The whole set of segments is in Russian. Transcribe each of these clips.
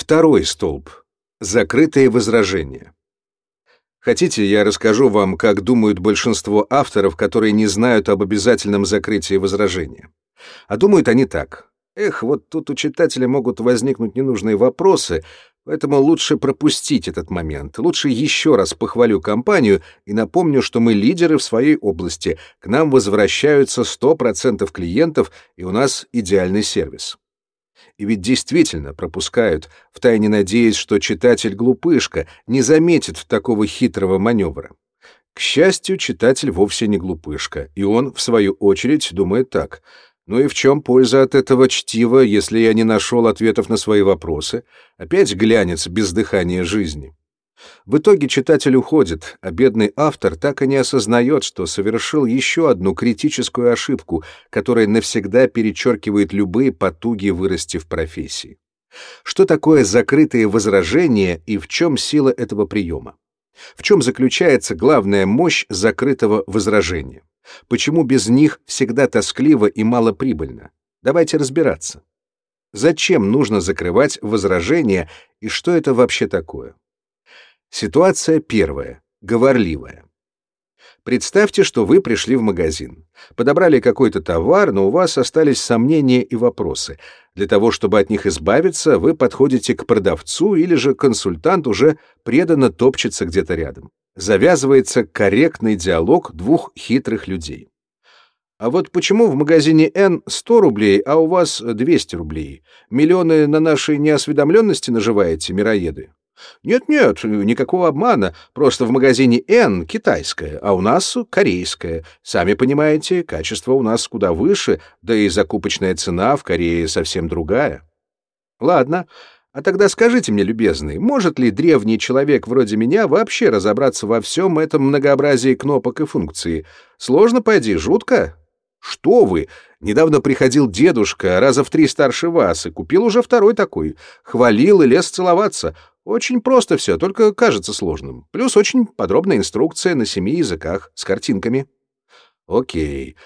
Второй столб. Закрытые возражения. Хотите, я расскажу вам, как думают большинство авторов, которые не знают об обязательном закрытии возражения. А думают они так. Эх, вот тут у читателя могут возникнуть ненужные вопросы, поэтому лучше пропустить этот момент. Лучше еще раз похвалю компанию и напомню, что мы лидеры в своей области. К нам возвращаются 100% клиентов, и у нас идеальный сервис. И ведь действительно пропускают, втайне надеясь, что читатель глупышка не заметит такого хитрого маневра. К счастью, читатель вовсе не глупышка, и он, в свою очередь, думает так — ну и в чем польза от этого чтива, если я не нашел ответов на свои вопросы? Опять глянец без дыхания жизни. В итоге читатель уходит, а бедный автор так и не осознает, что совершил еще одну критическую ошибку, которая навсегда перечеркивает любые потуги вырасти в профессии. Что такое закрытые возражения и в чем сила этого приема? В чем заключается главная мощь закрытого возражения? Почему без них всегда тоскливо и малоприбыльно? Давайте разбираться. Зачем нужно закрывать возражения и что это вообще такое? Ситуация первая, говорливая. Представьте, что вы пришли в магазин, подобрали какой-то товар, но у вас остались сомнения и вопросы. Для того, чтобы от них избавиться, вы подходите к продавцу или же консультант уже преданно топчется где-то рядом завязывается корректный диалог двух хитрых людей. А вот почему в магазине N 100 рублей, а у вас 200 рублей? Миллионы на нашей неосведомленности наживаете, мироеды? Нет-нет, никакого обмана, просто в магазине N китайское, а у нас корейское. Сами понимаете, качество у нас куда выше, да и закупочная цена в Корее совсем другая. Ладно, а тогда скажите мне, любезный, может ли древний человек вроде меня вообще разобраться во всем этом многообразии кнопок и функций? Сложно, пойди, жутко? Что вы? Недавно приходил дедушка, раза в три старше вас, и купил уже второй такой. Хвалил и лез целоваться. Очень просто все, только кажется сложным. Плюс очень подробная инструкция на семи языках с картинками. Окей.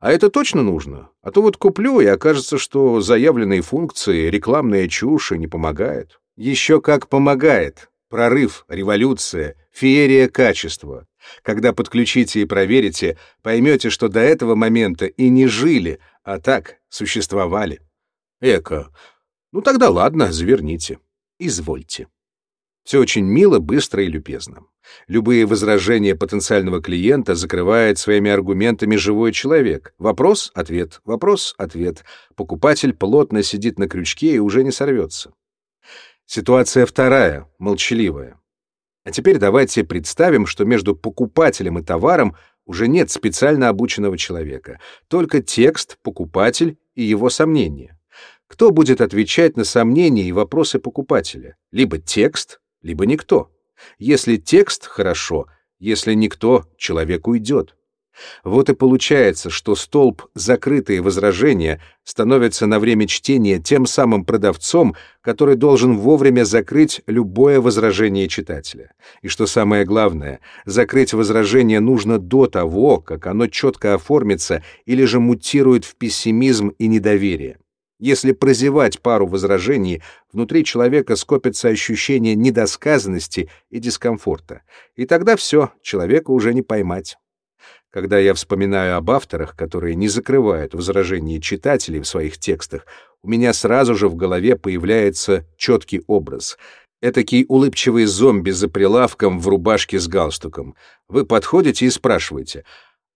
А это точно нужно? А то вот куплю, и окажется, что заявленные функции, рекламная чушь не помогает. Еще как помогает. Прорыв, революция, феерия качества. Когда подключите и проверите, поймете, что до этого момента и не жили, а так существовали. Эко. Ну тогда ладно, заверните. Извольте. Все очень мило, быстро и любезно. Любые возражения потенциального клиента закрывает своими аргументами живой человек. Вопрос — ответ, вопрос — ответ. Покупатель плотно сидит на крючке и уже не сорвется. Ситуация вторая, молчаливая. А теперь давайте представим, что между покупателем и товаром уже нет специально обученного человека, только текст, покупатель и его сомнения. Кто будет отвечать на сомнения и вопросы покупателя? Либо текст, либо никто. Если текст — хорошо, если никто, человек уйдет. Вот и получается, что столб «закрытые возражения» становится на время чтения тем самым продавцом, который должен вовремя закрыть любое возражение читателя. И что самое главное, закрыть возражение нужно до того, как оно четко оформится или же мутирует в пессимизм и недоверие. Если прозевать пару возражений, внутри человека скопится ощущение недосказанности и дискомфорта. И тогда все, человека уже не поймать. Когда я вспоминаю об авторах, которые не закрывают возражения читателей в своих текстах, у меня сразу же в голове появляется четкий образ. Этакий улыбчивый зомби за прилавком в рубашке с галстуком. Вы подходите и спрашиваете,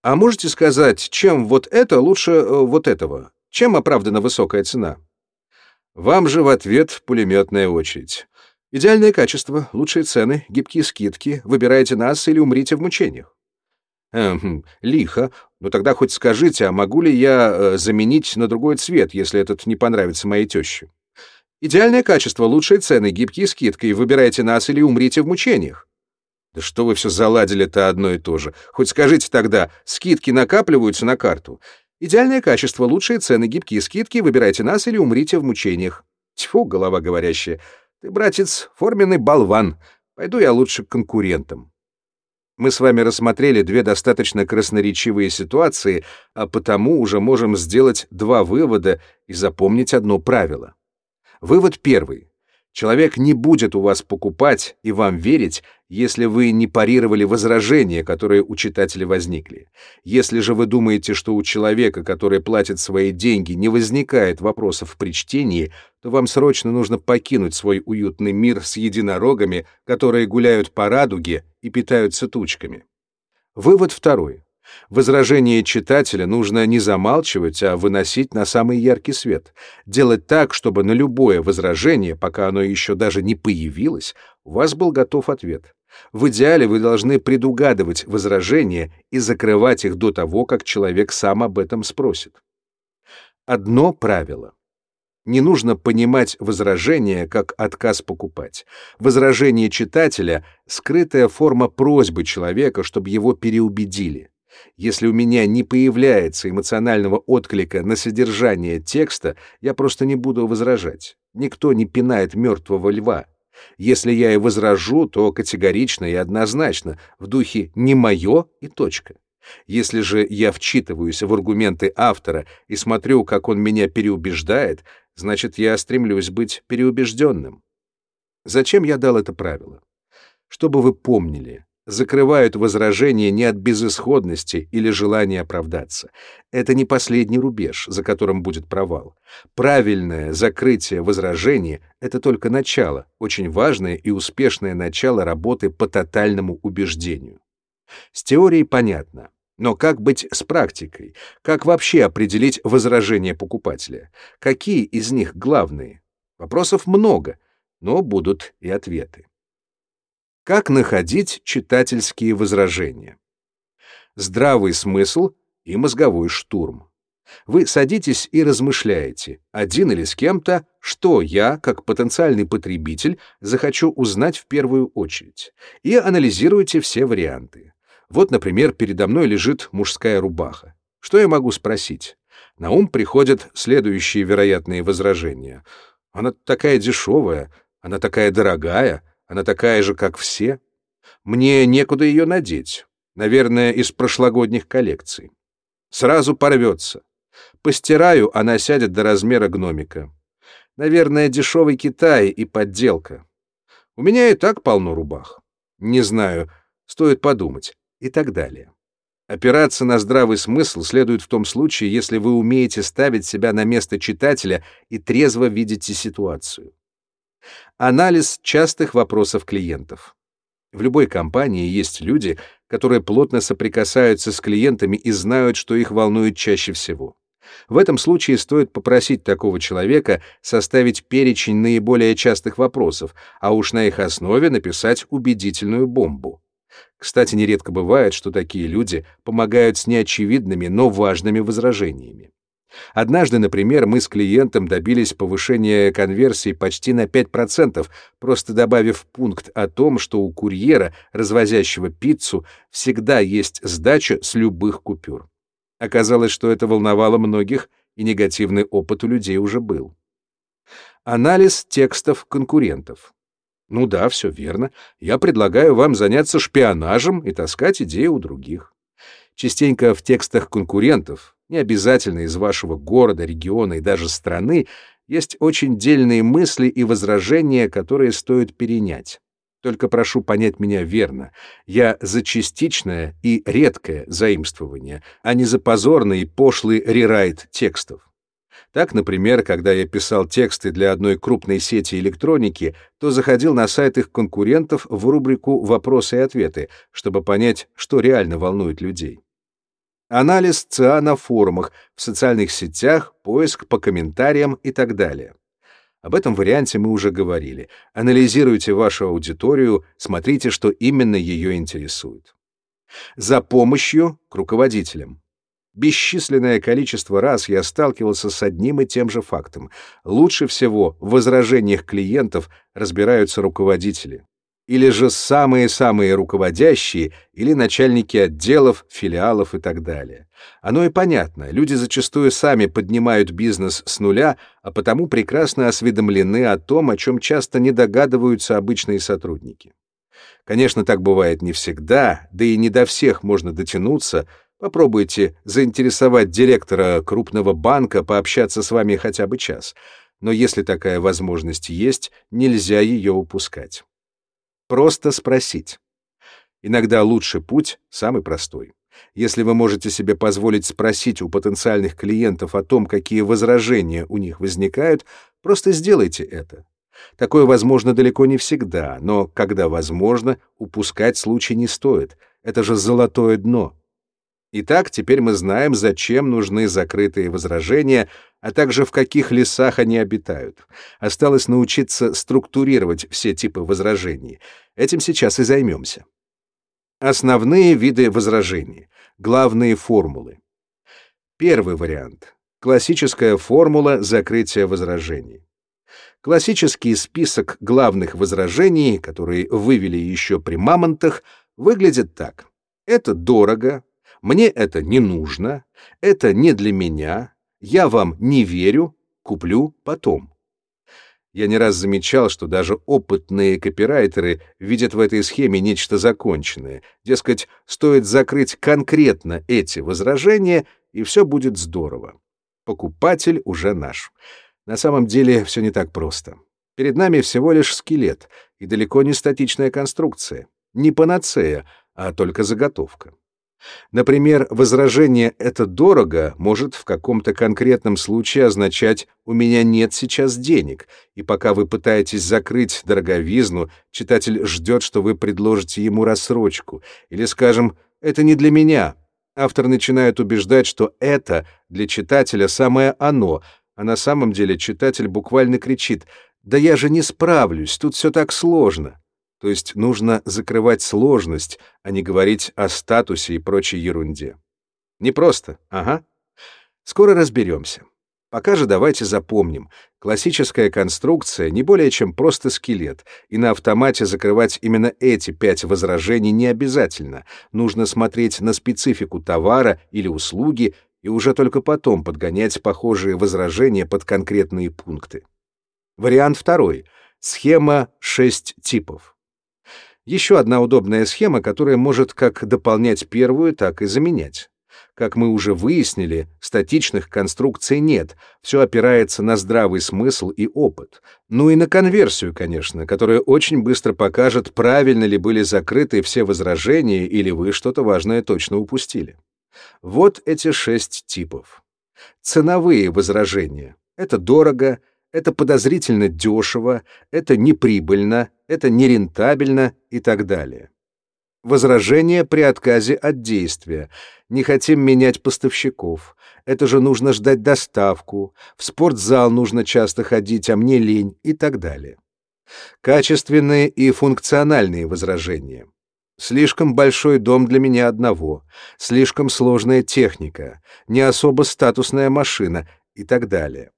«А можете сказать, чем вот это лучше э, вот этого?» Чем оправдана высокая цена? Вам же в ответ пулеметная очередь. Идеальное качество, лучшие цены, гибкие скидки. Выбирайте нас или умрите в мучениях. Эм, лихо. Ну тогда хоть скажите, а могу ли я э, заменить на другой цвет, если этот не понравится моей теще? Идеальное качество, лучшие цены, гибкие скидки. Выбирайте нас или умрите в мучениях. Да что вы все заладили-то одно и то же. Хоть скажите тогда, скидки накапливаются на карту. Идеальное качество, лучшие цены, гибкие скидки, выбирайте нас или умрите в мучениях. Тьфу, голова говорящая. Ты, братец, форменный болван. Пойду я лучше к конкурентам. Мы с вами рассмотрели две достаточно красноречивые ситуации, а потому уже можем сделать два вывода и запомнить одно правило. Вывод первый. Человек не будет у вас покупать и вам верить, если вы не парировали возражения, которые у читателя возникли. Если же вы думаете, что у человека, который платит свои деньги, не возникает вопросов при чтении, то вам срочно нужно покинуть свой уютный мир с единорогами, которые гуляют по радуге и питаются тучками. Вывод второй. Возражение читателя нужно не замалчивать, а выносить на самый яркий свет. Делать так, чтобы на любое возражение, пока оно еще даже не появилось, у вас был готов ответ. В идеале вы должны предугадывать возражения и закрывать их до того, как человек сам об этом спросит. Одно правило. Не нужно понимать возражение как отказ покупать. Возражение читателя — скрытая форма просьбы человека, чтобы его переубедили. Если у меня не появляется эмоционального отклика на содержание текста, я просто не буду возражать. Никто не пинает мертвого льва. Если я и возражу, то категорично и однозначно, в духе «не мое» и точка. Если же я вчитываюсь в аргументы автора и смотрю, как он меня переубеждает, значит, я стремлюсь быть переубежденным. Зачем я дал это правило? Чтобы вы помнили, закрывают возражения не от безысходности или желания оправдаться. Это не последний рубеж, за которым будет провал. Правильное закрытие возражения — это только начало, очень важное и успешное начало работы по тотальному убеждению. С теорией понятно. Но как быть с практикой? Как вообще определить возражения покупателя? Какие из них главные? Вопросов много, но будут и ответы. Как находить читательские возражения? Здравый смысл и мозговой штурм. Вы садитесь и размышляете, один или с кем-то, что я, как потенциальный потребитель, захочу узнать в первую очередь, и анализируете все варианты. Вот, например, передо мной лежит мужская рубаха. Что я могу спросить? На ум приходят следующие вероятные возражения. Она такая дешевая, она такая дорогая, она такая же, как все. Мне некуда ее надеть. Наверное, из прошлогодних коллекций. Сразу порвется. Постираю, она сядет до размера гномика. Наверное, дешевый Китай и подделка. У меня и так полно рубах. Не знаю, стоит подумать. И так далее. Опираться на здравый смысл следует в том случае, если вы умеете ставить себя на место читателя и трезво видите ситуацию. Анализ частых вопросов клиентов. В любой компании есть люди, которые плотно соприкасаются с клиентами и знают, что их волнует чаще всего. В этом случае стоит попросить такого человека составить перечень наиболее частых вопросов, а уж на их основе написать убедительную бомбу. Кстати, нередко бывает, что такие люди помогают с неочевидными, но важными возражениями. Однажды, например, мы с клиентом добились повышения конверсии почти на 5%, просто добавив пункт о том, что у курьера, развозящего пиццу, всегда есть сдача с любых купюр. Оказалось, что это волновало многих, и негативный опыт у людей уже был. Анализ текстов конкурентов. Ну да, все верно. Я предлагаю вам заняться шпионажем и таскать идеи у других. Частенько в текстах конкурентов, не обязательно из вашего города, региона и даже страны, есть очень дельные мысли и возражения, которые стоит перенять. Только прошу понять меня верно. Я за частичное и редкое заимствование, а не за позорный и пошлый рерайт текстов. Так, например, когда я писал тексты для одной крупной сети электроники, то заходил на сайт их конкурентов в рубрику «Вопросы и ответы», чтобы понять, что реально волнует людей. Анализ ЦА на форумах, в социальных сетях, поиск по комментариям и так далее. Об этом варианте мы уже говорили. Анализируйте вашу аудиторию, смотрите, что именно ее интересует. За помощью к руководителям. Бесчисленное количество раз я сталкивался с одним и тем же фактом. Лучше всего в возражениях клиентов разбираются руководители или же самые-самые руководящие, или начальники отделов, филиалов и так далее. Оно и понятно, люди зачастую сами поднимают бизнес с нуля, а потому прекрасно осведомлены о том, о чем часто не догадываются обычные сотрудники. Конечно, так бывает не всегда, да и не до всех можно дотянуться. Попробуйте заинтересовать директора крупного банка пообщаться с вами хотя бы час — Но если такая возможность есть, нельзя ее упускать. Просто спросить. Иногда лучший путь самый простой. Если вы можете себе позволить спросить у потенциальных клиентов о том, какие возражения у них возникают, просто сделайте это. Такое возможно далеко не всегда, но когда возможно, упускать случай не стоит. Это же золотое дно. Итак, теперь мы знаем, зачем нужны закрытые возражения, а также в каких лесах они обитают. Осталось научиться структурировать все типы возражений. Этим сейчас и займемся. Основные виды возражений. Главные формулы. Первый вариант. Классическая формула закрытия возражений. Классический список главных возражений, которые вывели еще при мамонтах, выглядит так. Это дорого, мне это не нужно, это не для меня, я вам не верю, куплю потом. Я не раз замечал, что даже опытные копирайтеры видят в этой схеме нечто законченное. Дескать, стоит закрыть конкретно эти возражения, и все будет здорово. Покупатель уже наш. На самом деле все не так просто. Перед нами всего лишь скелет и далеко не статичная конструкция. Не панацея, а только заготовка. Например, возражение «это дорого» может в каком-то конкретном случае означать «у меня нет сейчас денег», и пока вы пытаетесь закрыть дороговизну, читатель ждет, что вы предложите ему рассрочку, или, скажем, «это не для меня». Автор начинает убеждать, что это для читателя самое оно, а на самом деле читатель буквально кричит «да я же не справлюсь, тут все так сложно». То есть нужно закрывать сложность, а не говорить о статусе и прочей ерунде. Непросто, ага. Скоро разберемся. Пока же давайте запомним, классическая конструкция не более чем просто скелет, и на автомате закрывать именно эти пять возражений не обязательно. Нужно смотреть на специфику товара или услуги и уже только потом подгонять похожие возражения под конкретные пункты. Вариант второй. Схема 6 типов. Еще одна удобная схема, которая может как дополнять первую, так и заменять. Как мы уже выяснили, статичных конструкций нет, все опирается на здравый смысл и опыт. Ну и на конверсию, конечно, которая очень быстро покажет, правильно ли были закрыты все возражения или вы что-то важное точно упустили. Вот эти шесть типов. Ценовые возражения. Это дорого, это подозрительно дешево, это неприбыльно, это нерентабельно и так далее. Возражение при отказе от действия. Не хотим менять поставщиков. Это же нужно ждать доставку. В спортзал нужно часто ходить, а мне лень и так далее. Качественные и функциональные возражения. Слишком большой дом для меня одного, слишком сложная техника, не особо статусная машина и так далее.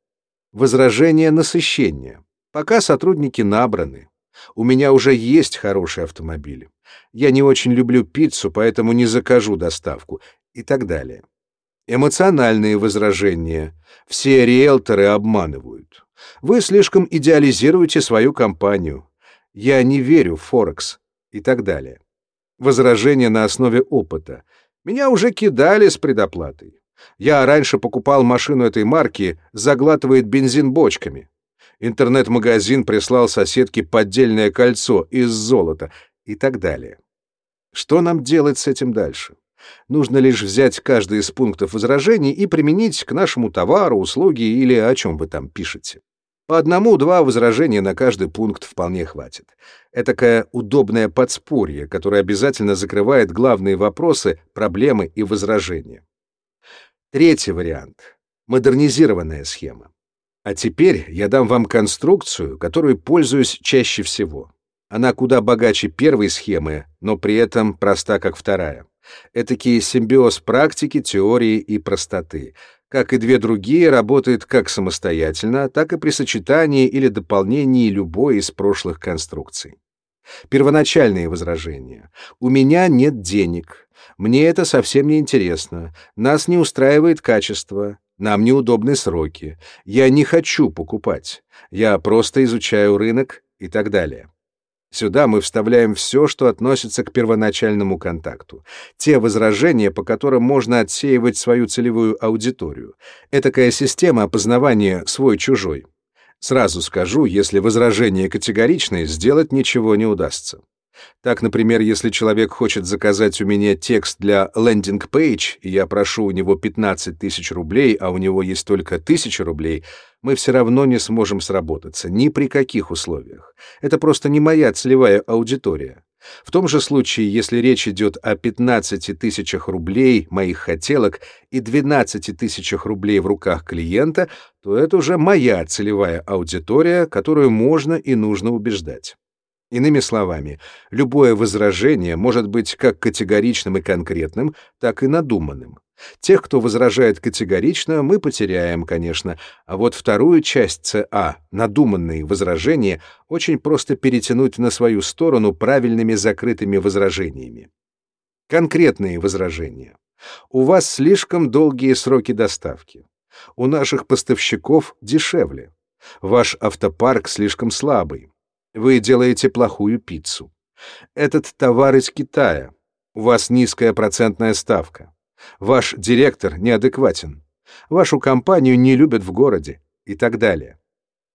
Возражение насыщения. Пока сотрудники набраны. У меня уже есть хорошие автомобили. Я не очень люблю пиццу, поэтому не закажу доставку и так далее. Эмоциональные возражения. Все риэлторы обманывают. Вы слишком идеализируете свою компанию. Я не верю в Форекс и так далее. Возражения на основе опыта. Меня уже кидали с предоплатой. Я раньше покупал машину этой марки, заглатывает бензин бочками. Интернет-магазин прислал соседке поддельное кольцо из золота и так далее. Что нам делать с этим дальше? Нужно лишь взять каждый из пунктов возражений и применить к нашему товару, услуге или о чем вы там пишете. По одному-два возражения на каждый пункт вполне хватит. Этакое удобное подспорье, которое обязательно закрывает главные вопросы, проблемы и возражения. Третий вариант — модернизированная схема. А теперь я дам вам конструкцию, которой пользуюсь чаще всего. Она куда богаче первой схемы, но при этом проста, как вторая. Этакий симбиоз практики, теории и простоты. Как и две другие, работает как самостоятельно, так и при сочетании или дополнении любой из прошлых конструкций. Первоначальные возражения. У меня нет денег. Мне это совсем не интересно. Нас не устраивает качество. Нам неудобны сроки. Я не хочу покупать. Я просто изучаю рынок и так далее. Сюда мы вставляем все, что относится к первоначальному контакту. Те возражения, по которым можно отсеивать свою целевую аудиторию. Этакая система опознавания свой-чужой. Сразу скажу, если возражение категоричное, сделать ничего не удастся. Так, например, если человек хочет заказать у меня текст для лендинг-пейдж, и я прошу у него 15 тысяч рублей, а у него есть только 1000 рублей, мы все равно не сможем сработаться, ни при каких условиях. Это просто не моя целевая аудитория. В том же случае, если речь идет о 15 тысячах рублей моих хотелок и 12 тысячах рублей в руках клиента, то это уже моя целевая аудитория, которую можно и нужно убеждать. Иными словами, любое возражение может быть как категоричным и конкретным, так и надуманным. Тех, кто возражает категорично, мы потеряем, конечно, а вот вторую часть ЦА, надуманные возражения, очень просто перетянуть на свою сторону правильными закрытыми возражениями. Конкретные возражения. У вас слишком долгие сроки доставки. У наших поставщиков дешевле. Ваш автопарк слишком слабый. Вы делаете плохую пиццу. Этот товар из Китая. У вас низкая процентная ставка. Ваш директор неадекватен. Вашу компанию не любят в городе и так далее.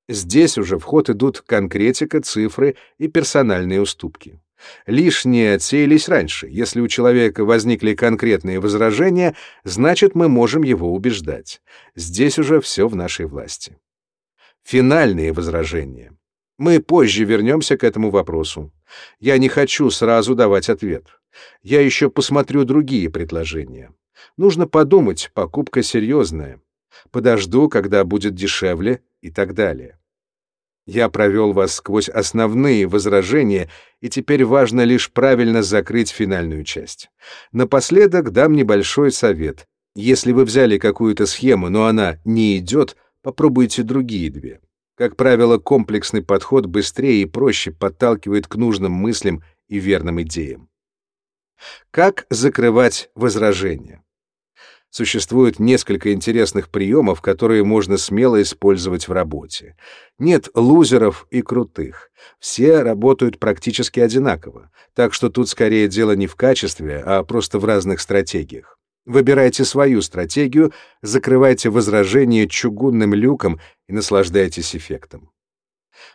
Здесь уже в ход идут конкретика, цифры и персональные уступки. Лишние отсеялись раньше. Если у человека возникли конкретные возражения, значит, мы можем его убеждать. Здесь уже все в нашей власти. Финальные возражения. Мы позже вернемся к этому вопросу. Я не хочу сразу давать ответ. Я еще посмотрю другие предложения. Нужно подумать, покупка серьезная. Подожду, когда будет дешевле и так далее. Я провел вас сквозь основные возражения, и теперь важно лишь правильно закрыть финальную часть. Напоследок дам небольшой совет. Если вы взяли какую-то схему, но она не идет, попробуйте другие две. Как правило, комплексный подход быстрее и проще подталкивает к нужным мыслям и верным идеям. Как закрывать возражения? Существует несколько интересных приемов, которые можно смело использовать в работе. Нет лузеров и крутых. Все работают практически одинаково, так что тут скорее дело не в качестве, а просто в разных стратегиях. Выбирайте свою стратегию, закрывайте возражение чугунным люком и наслаждайтесь эффектом.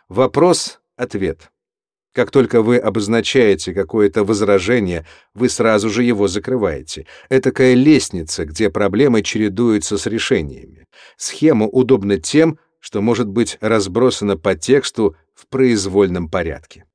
Вопрос-ответ. Как только вы обозначаете какое-то возражение, вы сразу же его закрываете. Это такая лестница, где проблемы чередуются с решениями. Схема удобна тем, что может быть разбросана по тексту в произвольном порядке.